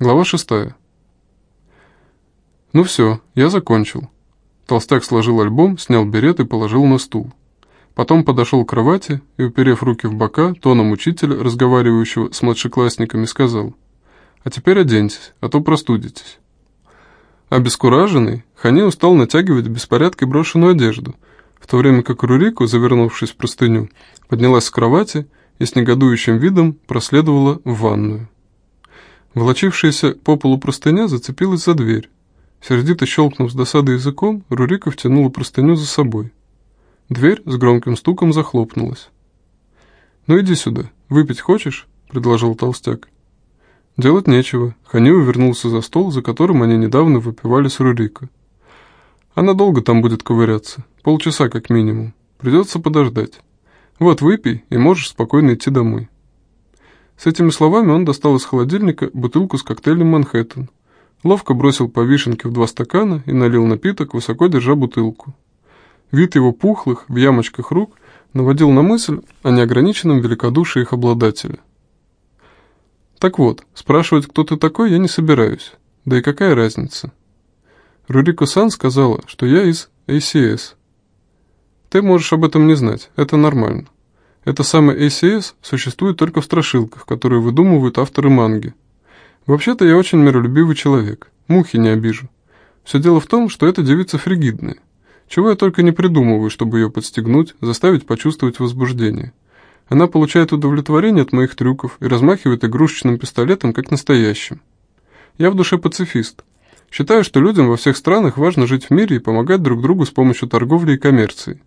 Глава шестая. Ну все, я закончил. Толстяк сложил альбом, снял берет и положил на стул. Потом подошел к кровати и, уперев руки в бока, тоном учителя, разговаривающего с младшеклассниками, сказал, «А теперь оденьтесь, а то простудитесь». Обескураженный, Хани устал натягивать в беспорядке брошенную одежду, в то время как Рурику, завернувшись в простыню, поднялась с кровати и с негодующим видом проследовала в ванную. Волочившаяся по полу простыня зацепилась за дверь. Сердито щелкнув с досады языком, Рурика втянула простыню за собой. Дверь с громким стуком захлопнулась. «Ну иди сюда, выпить хочешь?» — предложил толстяк. Делать нечего. Ханиу вернулся за стол, за которым они недавно выпивали с Рурика. Она долго там будет ковыряться, полчаса как минимум. Придется подождать. Вот выпей, и можешь спокойно идти домой. С этими словами он достал из холодильника бутылку с коктейлем «Манхэттен». Ловко бросил по вишенке в два стакана и налил напиток, высоко держа бутылку. Вид его пухлых, в ямочках рук, наводил на мысль о неограниченном великодушии их обладателя. Так вот, спрашивать, кто ты такой, я не собираюсь. Да и какая разница? Рурико-сан сказала, что я из ACS. Ты можешь об этом не знать, это нормально. Это самое ACS существует только в страшилках, которые выдумывают авторы манги. Вообще-то я очень миролюбивый человек, мухи не обижу. Все дело в том, что эта девица фригидная. Чего я только не придумываю, чтобы ее подстегнуть, заставить почувствовать возбуждение. Она получает удовлетворение от моих трюков и размахивает игрушечным пистолетом, как настоящим. Я в душе пацифист. Считаю, что людям во всех странах важно жить в мире и помогать друг другу с помощью торговли и коммерции.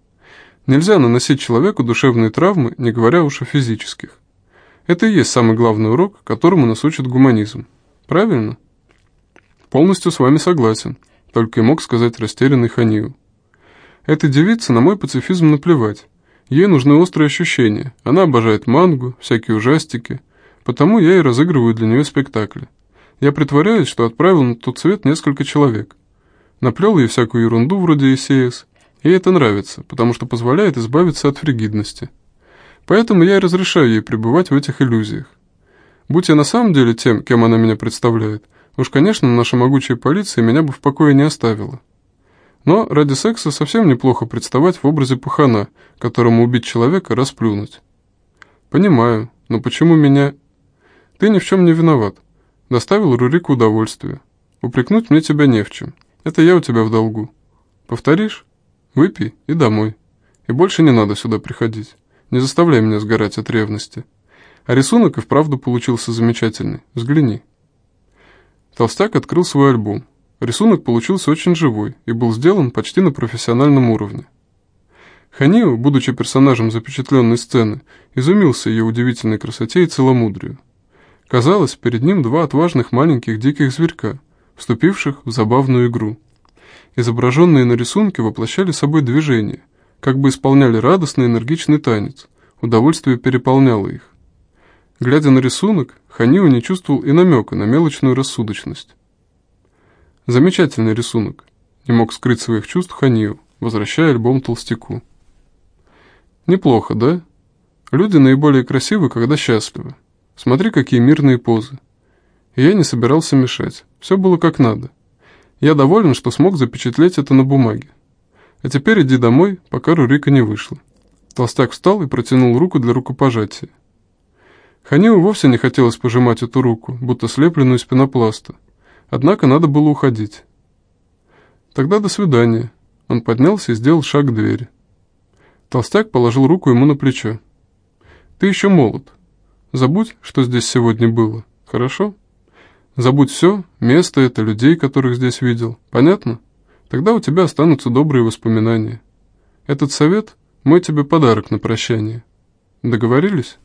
Нельзя наносить человеку душевные травмы, не говоря уж о физических. Это и есть самый главный урок, которому нас учит гуманизм. Правильно? Полностью с вами согласен, только и мог сказать растерянный Ханию. Этой девице на мой пацифизм наплевать. Ей нужны острые ощущения. Она обожает мангу, всякие ужастики. Потому я и разыгрываю для нее спектакли. Я притворяюсь, что отправил на тот свет несколько человек. Наплел ей всякую ерунду вроде ИСС, Ей это нравится, потому что позволяет избавиться от фригидности. Поэтому я и разрешаю ей пребывать в этих иллюзиях. Будь я на самом деле тем, кем она меня представляет, уж, конечно, наша могучая полиция меня бы в покое не оставила. Но ради секса совсем неплохо представать в образе пахана, которому убить человека расплюнуть. Понимаю, но почему меня... Ты ни в чем не виноват. Доставил Рурику удовольствие. Упрекнуть мне тебя не в чем. Это я у тебя в долгу. Повторишь? Выпей и домой. И больше не надо сюда приходить. Не заставляй меня сгорать от ревности. А рисунок и вправду получился замечательный. Взгляни. Толстяк открыл свой альбом. Рисунок получился очень живой и был сделан почти на профессиональном уровне. Ханио, будучи персонажем запечатленной сцены, изумился ее удивительной красоте и целомудрию. Казалось, перед ним два отважных маленьких диких зверька, вступивших в забавную игру. Изображенные на рисунке воплощали собой движение, как бы исполняли радостный энергичный танец. Удовольствие переполняло их. Глядя на рисунок, Ханио не чувствовал и намека на мелочную рассудочность. Замечательный рисунок. Не мог скрыть своих чувств Ханио, возвращая альбом толстяку. Неплохо, да? Люди наиболее красивы, когда счастливы. Смотри, какие мирные позы. И я не собирался мешать. Все было как надо. Я доволен, что смог запечатлеть это на бумаге. А теперь иди домой, пока Рурика не вышла. Толстяк встал и протянул руку для рукопожатия. Ханилу вовсе не хотелось пожимать эту руку, будто слепленную из пенопласта. Однако надо было уходить. Тогда до свидания. Он поднялся и сделал шаг к двери. Толстяк положил руку ему на плечо. Ты еще молод. Забудь, что здесь сегодня было, хорошо? Забудь все, место это, людей, которых здесь видел. Понятно? Тогда у тебя останутся добрые воспоминания. Этот совет – мой тебе подарок на прощание. Договорились?»